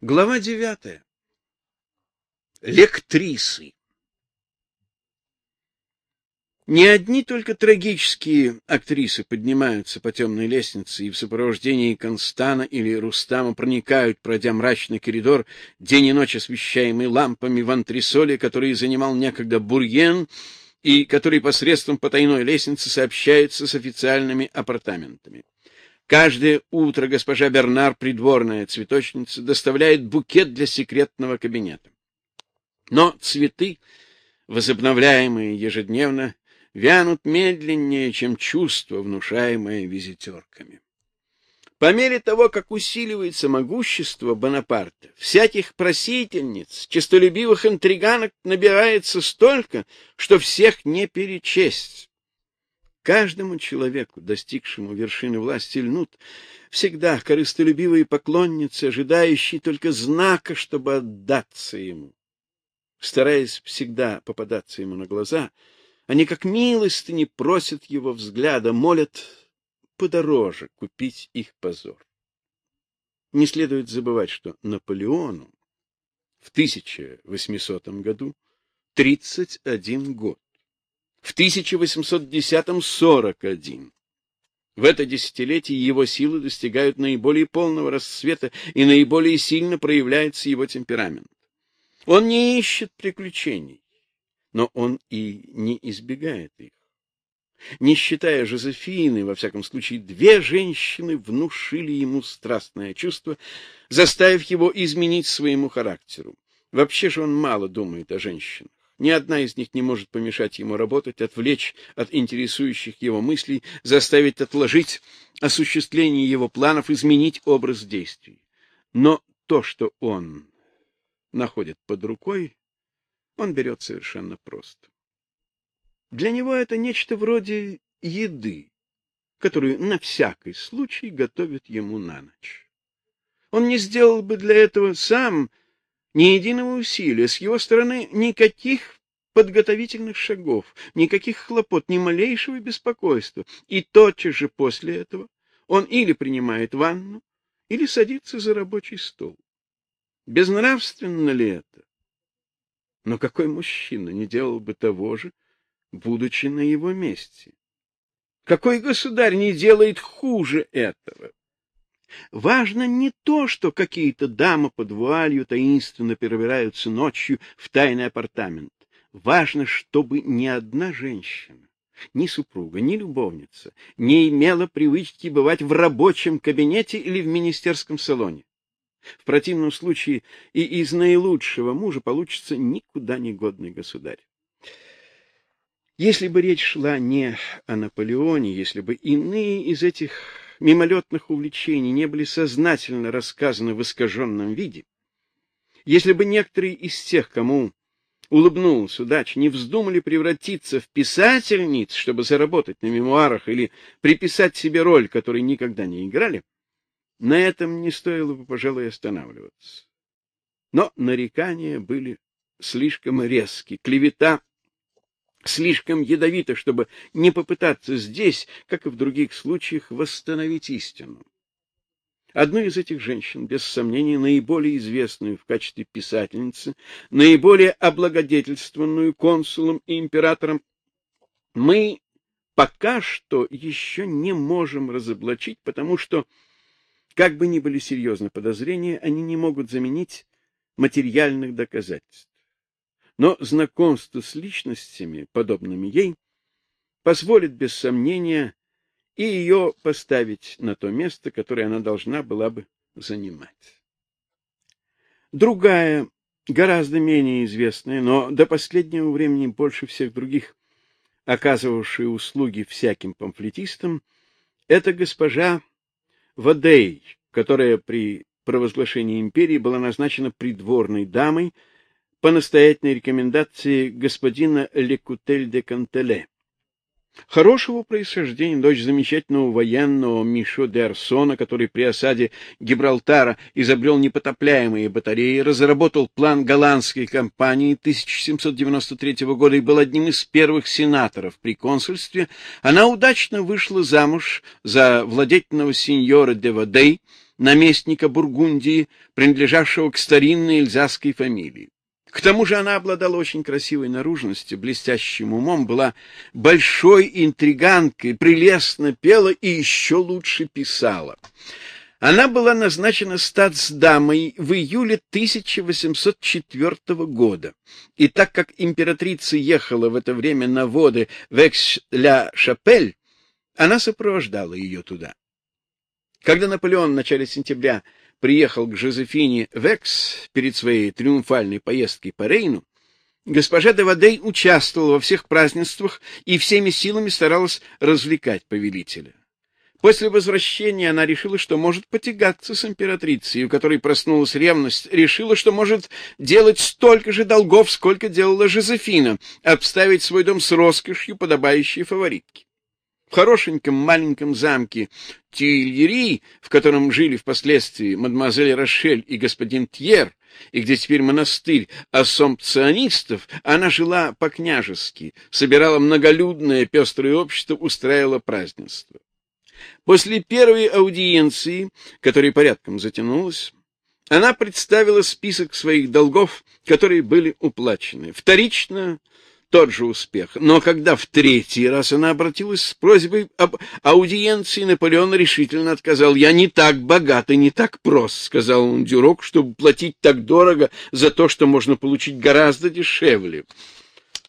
Глава девятая. Лектрисы. Не одни только трагические актрисы поднимаются по темной лестнице и в сопровождении Констана или Рустама проникают, пройдя мрачный коридор, день и ночь освещаемый лампами в антресоле, который занимал некогда Бурьен и который посредством потайной лестницы сообщается с официальными апартаментами. Каждое утро госпожа Бернар, придворная цветочница, доставляет букет для секретного кабинета. Но цветы, возобновляемые ежедневно, вянут медленнее, чем чувство, внушаемое визитерками. По мере того, как усиливается могущество Бонапарта, всяких просительниц, честолюбивых интриганок набирается столько, что всех не перечесть. Каждому человеку, достигшему вершины власти, льнут всегда корыстолюбивые поклонницы, ожидающие только знака, чтобы отдаться ему. Стараясь всегда попадаться ему на глаза, они как милостыни просят его взгляда, молят подороже купить их позор. Не следует забывать, что Наполеону в 1800 году 31 год в 1810-м 41. В это десятилетие его силы достигают наиболее полного расцвета и наиболее сильно проявляется его темперамент. Он не ищет приключений, но он и не избегает их. Не считая Жозефины, во всяком случае, две женщины внушили ему страстное чувство, заставив его изменить своему характеру. Вообще же он мало думает о женщинах. Ни одна из них не может помешать ему работать, отвлечь от интересующих его мыслей, заставить отложить осуществление его планов, изменить образ действий. Но то, что он находит под рукой, он берет совершенно просто. Для него это нечто вроде еды, которую на всякий случай готовят ему на ночь. Он не сделал бы для этого сам ни единого усилия, с его стороны никаких подготовительных шагов, никаких хлопот, ни малейшего беспокойства. И тотчас же после этого он или принимает ванну, или садится за рабочий стол. Безнравственно ли это? Но какой мужчина не делал бы того же, будучи на его месте? Какой государь не делает хуже этого? Важно не то, что какие-то дамы под вуалью таинственно перебираются ночью в тайный апартамент. Важно, чтобы ни одна женщина, ни супруга, ни любовница не имела привычки бывать в рабочем кабинете или в министерском салоне. В противном случае и из наилучшего мужа получится никуда не годный государь. Если бы речь шла не о Наполеоне, если бы иные из этих мимолетных увлечений не были сознательно рассказаны в искаженном виде, если бы некоторые из тех, кому улыбнулась удача, не вздумали превратиться в писательниц, чтобы заработать на мемуарах или приписать себе роль, которой никогда не играли, на этом не стоило бы, пожалуй, останавливаться. Но нарекания были слишком резки, клевета слишком ядовито, чтобы не попытаться здесь, как и в других случаях, восстановить истину. Одну из этих женщин, без сомнения, наиболее известную в качестве писательницы, наиболее облагодетельствованную консулом и императором, мы пока что еще не можем разоблачить, потому что, как бы ни были серьезны подозрения, они не могут заменить материальных доказательств но знакомство с личностями, подобными ей, позволит без сомнения и ее поставить на то место, которое она должна была бы занимать. Другая, гораздо менее известная, но до последнего времени больше всех других оказывавшая услуги всяким памфлетистам, это госпожа Вадей, которая при провозглашении империи была назначена придворной дамой по настоятельной рекомендации господина Лекутель де Кантеле. Хорошего происхождения, дочь замечательного военного Мишо де Арсона, который при осаде Гибралтара изобрел непотопляемые батареи, разработал план голландской кампании 1793 года и был одним из первых сенаторов при консульстве, она удачно вышла замуж за владетельного сеньора де Вадей, наместника Бургундии, принадлежавшего к старинной эльзасской фамилии. К тому же она обладала очень красивой наружностью, блестящим умом, была большой интриганкой, прелестно пела и еще лучше писала. Она была назначена статсдамой в июле 1804 года. И так как императрица ехала в это время на воды в Экс-ля-Шапель, она сопровождала ее туда. Когда Наполеон в начале сентября приехал к Жозефине Векс перед своей триумфальной поездкой по Рейну, госпожа де Вадей участвовала во всех празднествах и всеми силами старалась развлекать повелителя. После возвращения она решила, что может потягаться с императрицей, у которой проснулась ревность, решила, что может делать столько же долгов, сколько делала Жозефина, обставить свой дом с роскошью, подобающей фаворитке. В хорошеньком маленьком замке Тильери, в котором жили впоследствии мадемуазель Рошель и господин Тьер, и где теперь монастырь ассомпционистов, она жила по-княжески, собирала многолюдное пестрое общество, устраивала празднества. После первой аудиенции, которая порядком затянулась, она представила список своих долгов, которые были уплачены. Вторично тот же успех. Но когда в третий раз она обратилась с просьбой об аудиенции, Наполеон решительно отказал. «Я не так богат и не так прост», — сказал он Дюрок, «чтобы платить так дорого за то, что можно получить гораздо дешевле».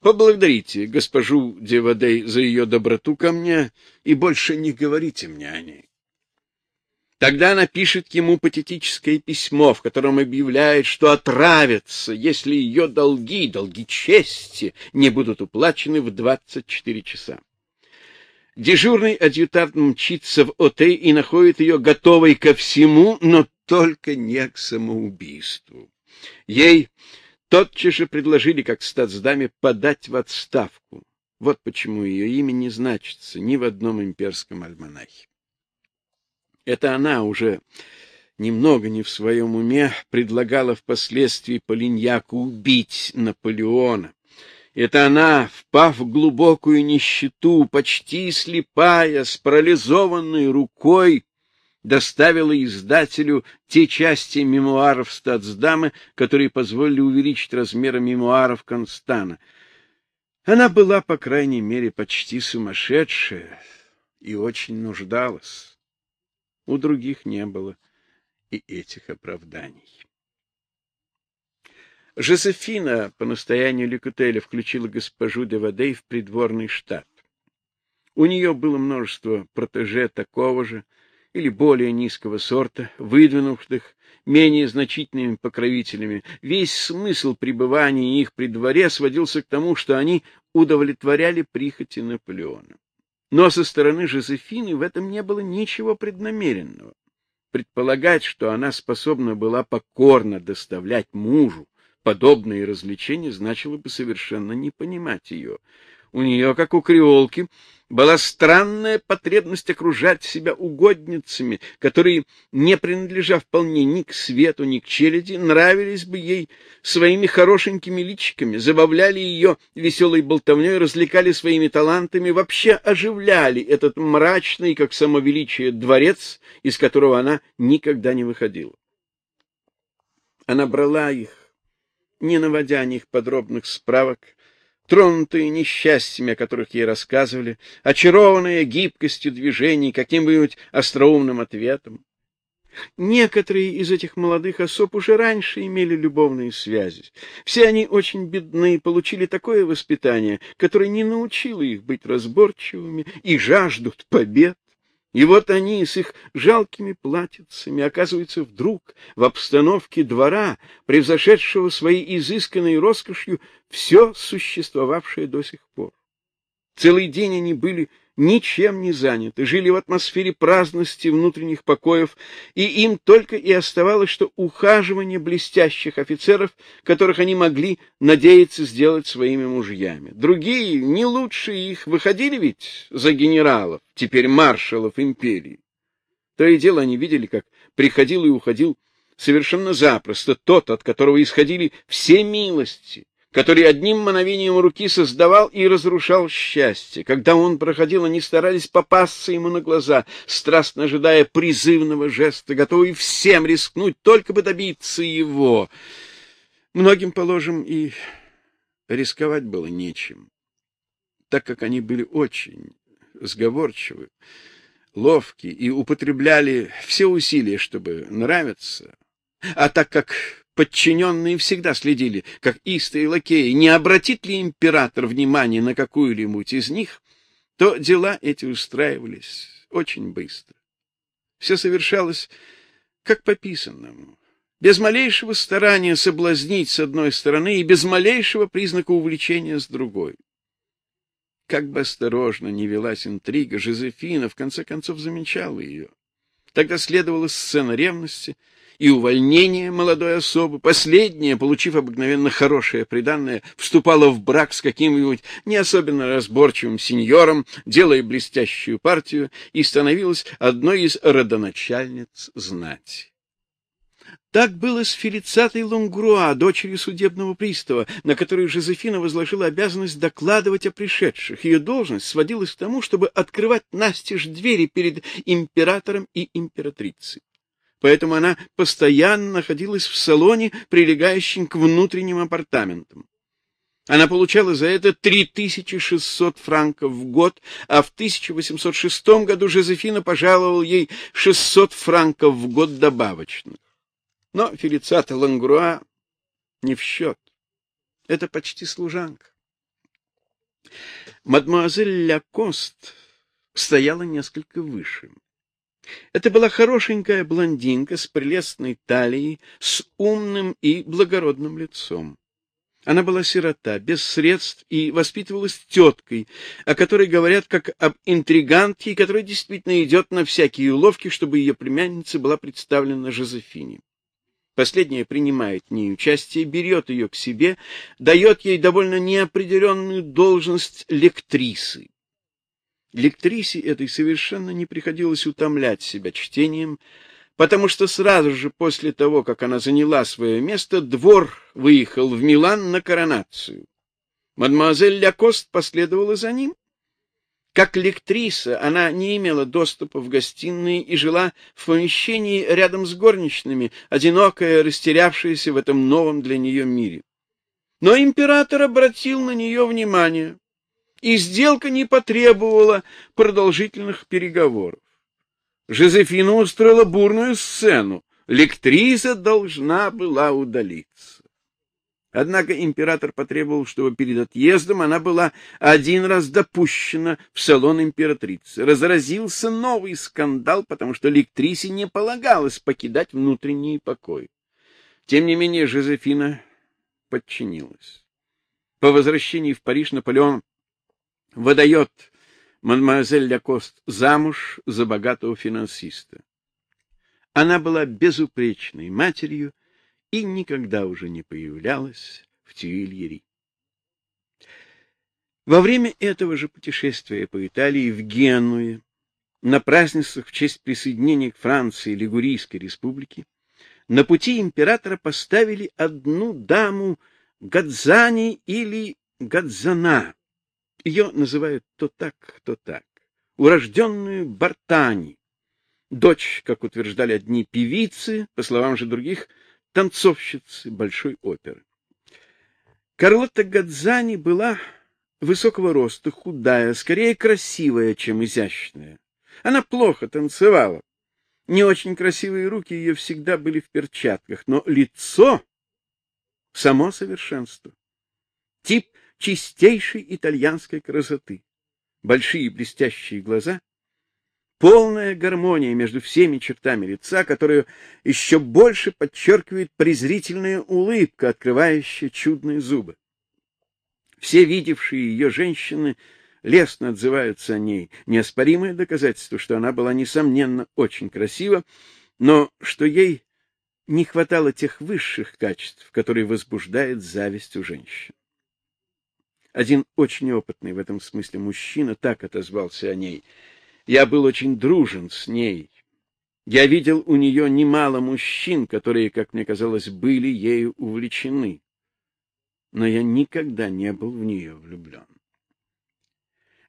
Поблагодарите госпожу Девадей за ее доброту ко мне и больше не говорите мне о ней. Тогда она пишет ему патетическое письмо, в котором объявляет, что отравится, если ее долги, долги чести, не будут уплачены в 24 часа. Дежурный адъютант мчится в Отей и находит ее готовой ко всему, но только не к самоубийству. Ей тотчас же предложили, как статсдаме, подать в отставку. Вот почему ее имя не значится ни в одном имперском альманахе. Это она уже немного не в своем уме предлагала впоследствии Полиньяку убить Наполеона. Это она, впав в глубокую нищету, почти слепая, с парализованной рукой, доставила издателю те части мемуаров статсдамы, которые позволили увеличить размеры мемуаров Констана. Она была, по крайней мере, почти сумасшедшая и очень нуждалась. У других не было и этих оправданий. Жозефина по настоянию Ликутеля включила госпожу де Вадей в придворный штат. У нее было множество протеже такого же, или более низкого сорта, выдвинутых менее значительными покровителями. Весь смысл пребывания их при дворе сводился к тому, что они удовлетворяли прихоти Наполеона. Но со стороны Жозефины в этом не было ничего преднамеренного. Предполагать, что она способна была покорно доставлять мужу подобные развлечения, значило бы совершенно не понимать ее. У нее, как у креолки, была странная потребность окружать себя угодницами, которые, не принадлежа вполне ни к свету, ни к челяди, нравились бы ей своими хорошенькими личиками, забавляли ее веселой болтовней, развлекали своими талантами, вообще оживляли этот мрачный, как самовеличие, дворец, из которого она никогда не выходила. Она брала их, не наводя о них подробных справок, тронутые несчастьями, о которых ей рассказывали, очарованные гибкостью движений, каким-нибудь остроумным ответом. Некоторые из этих молодых особ уже раньше имели любовные связи. Все они очень бедны, получили такое воспитание, которое не научило их быть разборчивыми и жаждут побед. И вот они с их жалкими платьицами оказываются вдруг в обстановке двора, превзошедшего своей изысканной роскошью все существовавшее до сих пор. Целый день они были ничем не заняты, жили в атмосфере праздности внутренних покоев, и им только и оставалось, что ухаживание блестящих офицеров, которых они могли надеяться сделать своими мужьями. Другие, не лучше их, выходили ведь за генералов, теперь маршалов империи. То и дело они видели, как приходил и уходил совершенно запросто тот, от которого исходили все милости, который одним мановением руки создавал и разрушал счастье. Когда он проходил, они старались попасться ему на глаза, страстно ожидая призывного жеста, готовые всем рискнуть, только бы добиться его. Многим, положим, и рисковать было нечем, так как они были очень сговорчивы, ловки и употребляли все усилия, чтобы нравиться. А так как подчиненные всегда следили, как истые лакеи, не обратит ли император внимания на какую-либо из них, то дела эти устраивались очень быстро. Все совершалось как по писанному, без малейшего старания соблазнить с одной стороны и без малейшего признака увлечения с другой. Как бы осторожно ни велась интрига, Жозефина в конце концов замечала ее. Тогда следовала сцена ревности — и увольнение молодой особы. Последняя, получив обыкновенно хорошее приданное, вступала в брак с каким-нибудь не особенно разборчивым сеньором, делая блестящую партию, и становилась одной из родоначальниц знати. Так было с Фелицатой Лонгруа, дочерью судебного пристава, на которую Жозефина возложила обязанность докладывать о пришедших. Ее должность сводилась к тому, чтобы открывать настежь двери перед императором и императрицей поэтому она постоянно находилась в салоне, прилегающем к внутренним апартаментам. Она получала за это 3600 франков в год, а в 1806 году Жозефина пожаловал ей 600 франков в год добавочных. Но Фелицата Лангруа не в счет. Это почти служанка. Мадемуазель Лякост стояла несколько выше. Это была хорошенькая блондинка с прелестной талией, с умным и благородным лицом. Она была сирота, без средств и воспитывалась теткой, о которой говорят как об интригантке, которая действительно идет на всякие уловки, чтобы ее племянница была представлена Жозефине. Последняя принимает в ней участие, берет ее к себе, дает ей довольно неопределенную должность лектрисы. Лектрисе этой совершенно не приходилось утомлять себя чтением, потому что сразу же после того, как она заняла свое место, двор выехал в Милан на коронацию. Мадемуазель Лякост последовала за ним. Как лектриса она не имела доступа в гостиные и жила в помещении рядом с горничными, одинокая, растерявшаяся в этом новом для нее мире. Но император обратил на нее внимание и сделка не потребовала продолжительных переговоров. Жозефина устроила бурную сцену. Лектриса должна была удалиться. Однако император потребовал, чтобы перед отъездом она была один раз допущена в салон императрицы. Разразился новый скандал, потому что лектрисе не полагалось покидать внутренний покой. Тем не менее Жозефина подчинилась. По возвращении в Париж Наполеон выдает мадемуазель Лякост замуж за богатого финансиста. Она была безупречной матерью и никогда уже не появлялась в Тюильери. Во время этого же путешествия по Италии в Генуе, на празднествах в честь присоединения к Франции Лигурийской республики, на пути императора поставили одну даму Гадзани или Гадзана, ее называют то так, то так. Урожденную Бартани, дочь, как утверждали одни певицы, по словам же других, танцовщицы большой оперы. Карлотта Гадзани была высокого роста, худая, скорее красивая, чем изящная. Она плохо танцевала. Не очень красивые руки ее всегда были в перчатках, но лицо — само совершенство. Тип чистейшей итальянской красоты. Большие блестящие глаза, полная гармония между всеми чертами лица, которую еще больше подчеркивает презрительная улыбка, открывающая чудные зубы. Все видевшие ее женщины лестно отзываются о ней, неоспоримое доказательство, что она была несомненно очень красива, но что ей не хватало тех высших качеств, которые возбуждают зависть у женщин. Один очень опытный в этом смысле мужчина так отозвался о ней. Я был очень дружен с ней. Я видел у нее немало мужчин, которые, как мне казалось, были ею увлечены. но я никогда не был в нее влюблен.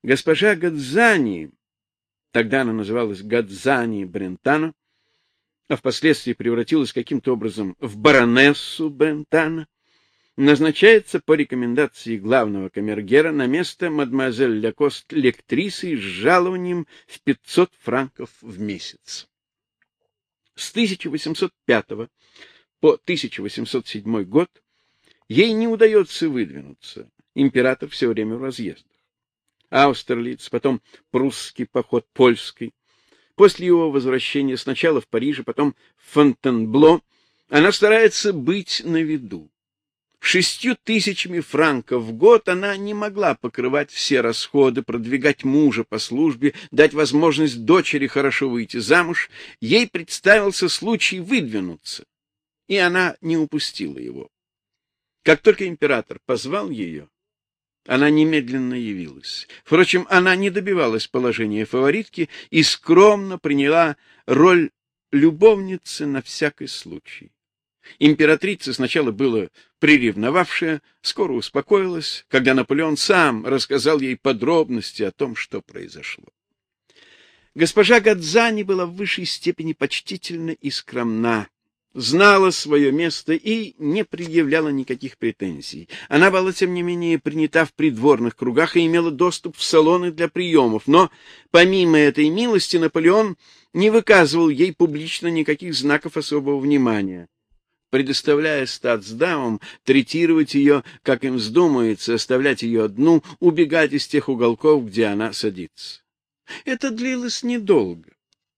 Госпожа Гадзани, тогда она называлась Гадзани Брентано, а впоследствии превратилась каким-то образом в баронессу Брентано, назначается по рекомендации главного камергера на место мадемуазель Лякост лектрисы с жалованием в 500 франков в месяц. С 1805 по 1807 год ей не удается выдвинуться. Император все время в разъездах. Аустерлиц, потом прусский поход польский. После его возвращения сначала в Париже, потом в Фонтенбло, она старается быть на виду. Шестью тысячами франков в год она не могла покрывать все расходы, продвигать мужа по службе, дать возможность дочери хорошо выйти замуж. Ей представился случай выдвинуться, и она не упустила его. Как только император позвал ее, она немедленно явилась. Впрочем, она не добивалась положения фаворитки и скромно приняла роль любовницы на всякий случай. Императрица сначала была приревновавшая, скоро успокоилась, когда Наполеон сам рассказал ей подробности о том, что произошло. Госпожа Гадзани была в высшей степени почтительна и скромна, знала свое место и не предъявляла никаких претензий. Она была, тем не менее, принята в придворных кругах и имела доступ в салоны для приемов, но, помимо этой милости, Наполеон не выказывал ей публично никаких знаков особого внимания предоставляя статсдамам третировать ее, как им вздумается, оставлять ее одну, убегать из тех уголков, где она садится. Это длилось недолго.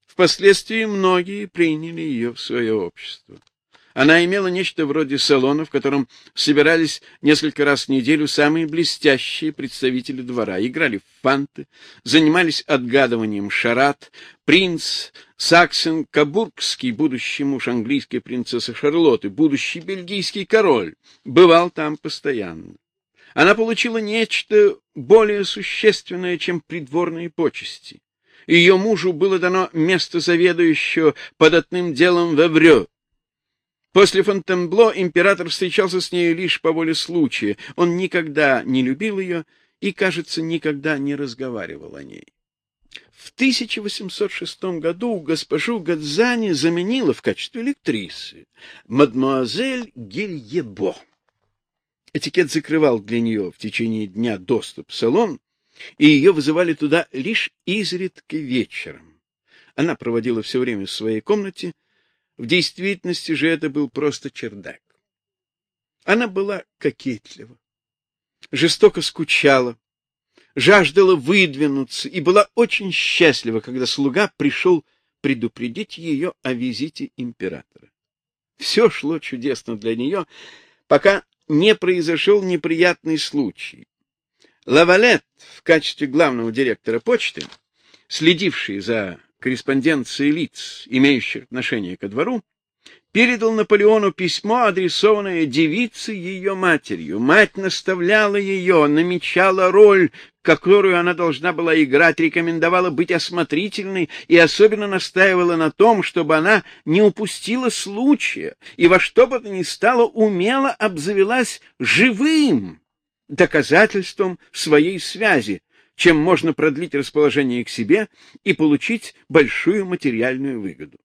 Впоследствии многие приняли ее в свое общество. Она имела нечто вроде салона, в котором собирались несколько раз в неделю самые блестящие представители двора, играли в фанты, занимались отгадыванием шарат. Принц Саксен Кабургский, будущий муж английской принцессы Шарлотты, будущий бельгийский король, бывал там постоянно. Она получила нечто более существенное, чем придворные почести. Ее мужу было дано место заведующего податным делом в Эврё, После Фонтенбло император встречался с ней лишь по воле случая. Он никогда не любил ее и, кажется, никогда не разговаривал о ней. В 1806 году госпожу Гадзани заменила в качестве электрисы мадемуазель Гильебо. Этикет закрывал для нее в течение дня доступ в салон, и ее вызывали туда лишь изредка вечером. Она проводила все время в своей комнате, в действительности же это был просто чердак. Она была кокетлива, жестоко скучала, жаждала выдвинуться и была очень счастлива, когда слуга пришел предупредить ее о визите императора. Все шло чудесно для нее, пока не произошел неприятный случай. Лавалет в качестве главного директора почты, следивший за корреспонденции лиц, имеющих отношение ко двору, передал Наполеону письмо, адресованное девице ее матерью. Мать наставляла ее, намечала роль, которую она должна была играть, рекомендовала быть осмотрительной и особенно настаивала на том, чтобы она не упустила случая и во что бы то ни стало умело обзавелась живым доказательством своей связи, чем можно продлить расположение к себе и получить большую материальную выгоду.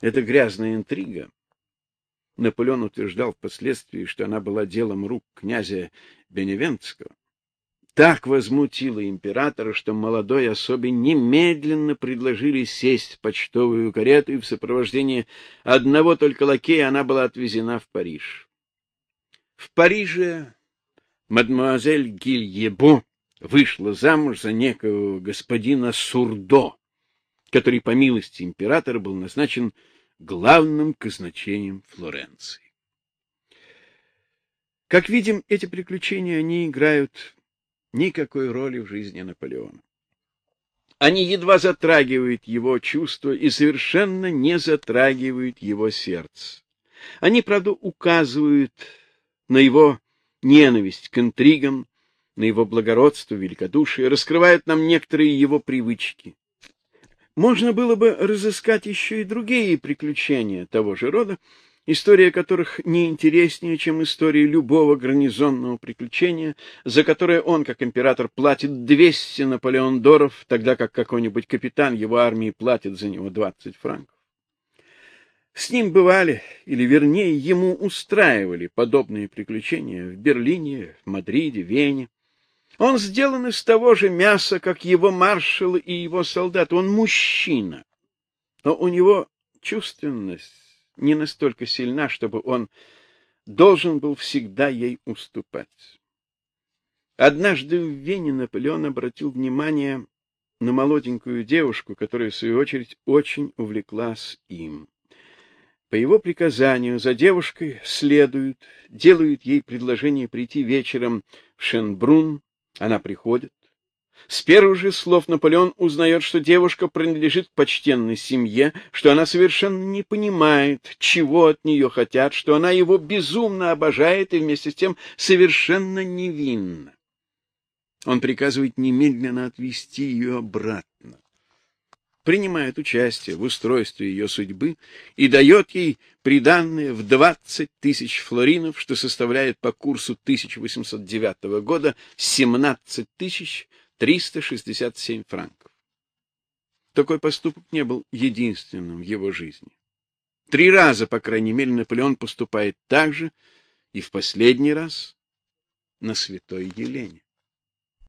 Это грязная интрига. Наполеон утверждал впоследствии, что она была делом рук князя Беневентского. Так возмутило императора, что молодой особе немедленно предложили сесть в почтовую карету, и в сопровождении одного только лакея она была отвезена в Париж. В Париже мадемуазель Гильебо вышла замуж за некого господина Сурдо, который по милости императора был назначен главным казначеем Флоренции. Как видим, эти приключения не играют никакой роли в жизни Наполеона. Они едва затрагивают его чувства и совершенно не затрагивают его сердце. Они, правда, указывают на его ненависть к интригам, на его благородство, великодушие, раскрывают нам некоторые его привычки. Можно было бы разыскать еще и другие приключения того же рода, история которых не интереснее, чем история любого гарнизонного приключения, за которое он, как император, платит 200 наполеондоров, тогда как какой-нибудь капитан его армии платит за него 20 франков. С ним бывали, или вернее, ему устраивали подобные приключения в Берлине, в Мадриде, Вене. Он сделан из того же мяса, как его маршалы и его солдаты. Он мужчина. Но у него чувственность не настолько сильна, чтобы он должен был всегда ей уступать. Однажды в Вене Наполеон обратил внимание на молоденькую девушку, которая, в свою очередь, очень увлеклась им. По его приказанию за девушкой следуют, делают ей предложение прийти вечером в Шенбрун. Она приходит. С первых же слов Наполеон узнает, что девушка принадлежит к почтенной семье, что она совершенно не понимает, чего от нее хотят, что она его безумно обожает и вместе с тем совершенно невинна. Он приказывает немедленно отвезти ее обратно, принимает участие в устройстве ее судьбы и дает ей приданное в 20 тысяч флоринов, что составляет по курсу 1809 года 17 тысяч 367 франков. Такой поступок не был единственным в его жизни. Три раза, по крайней мере, Наполеон поступает так же, и в последний раз на Святой Елене.